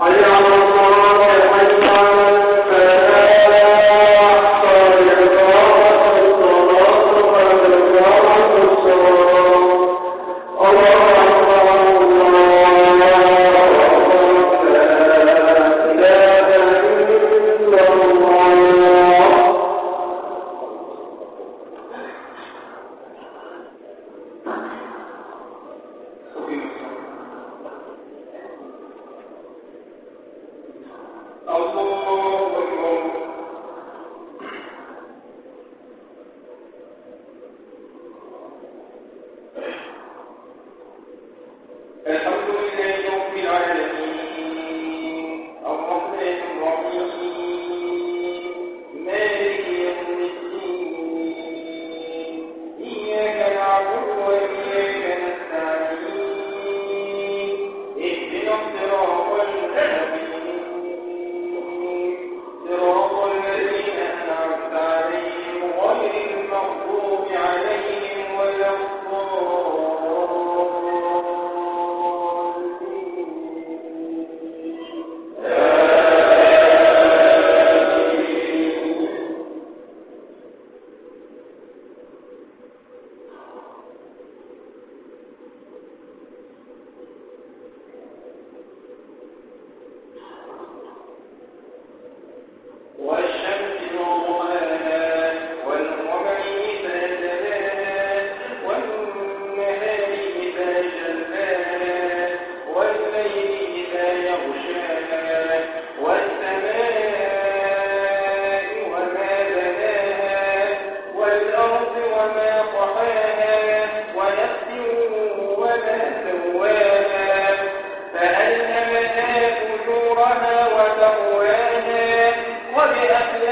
عليه الصلاة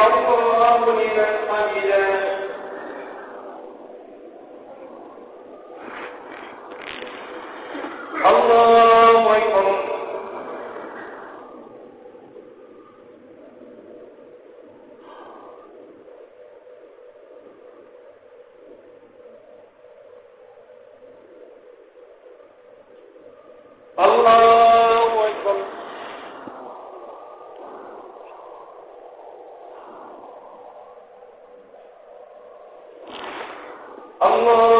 algo como الله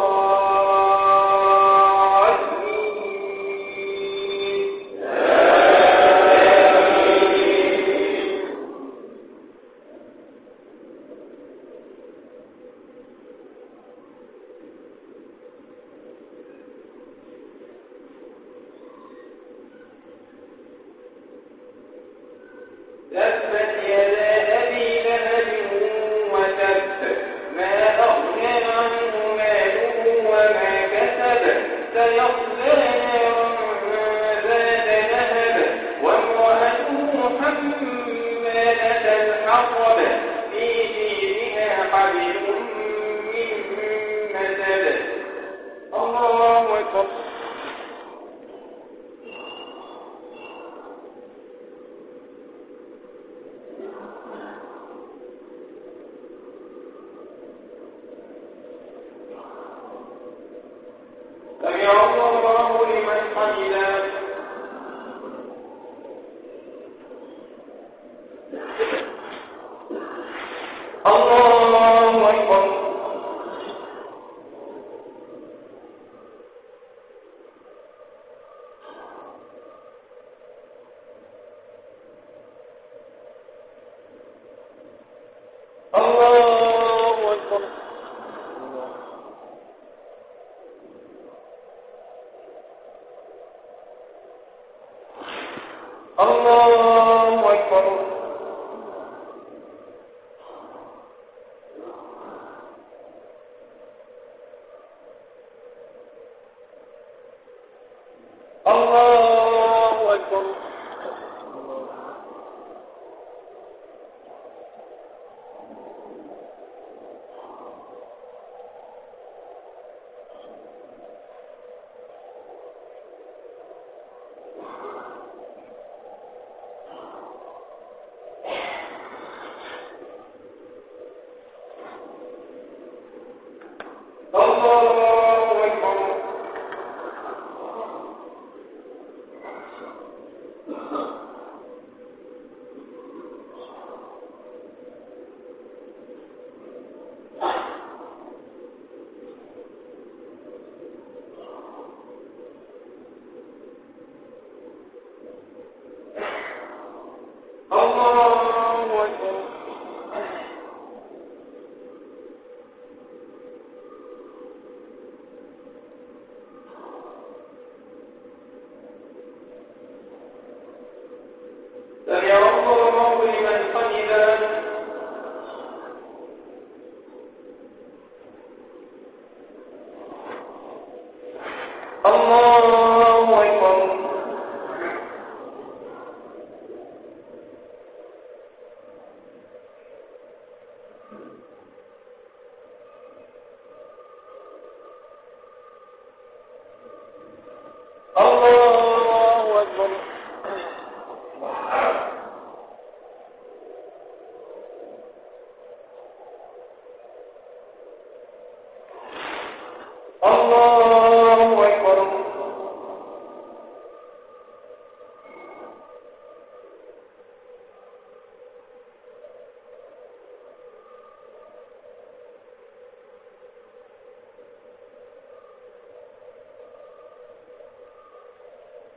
Vamos Allah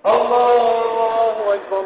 الله أكبر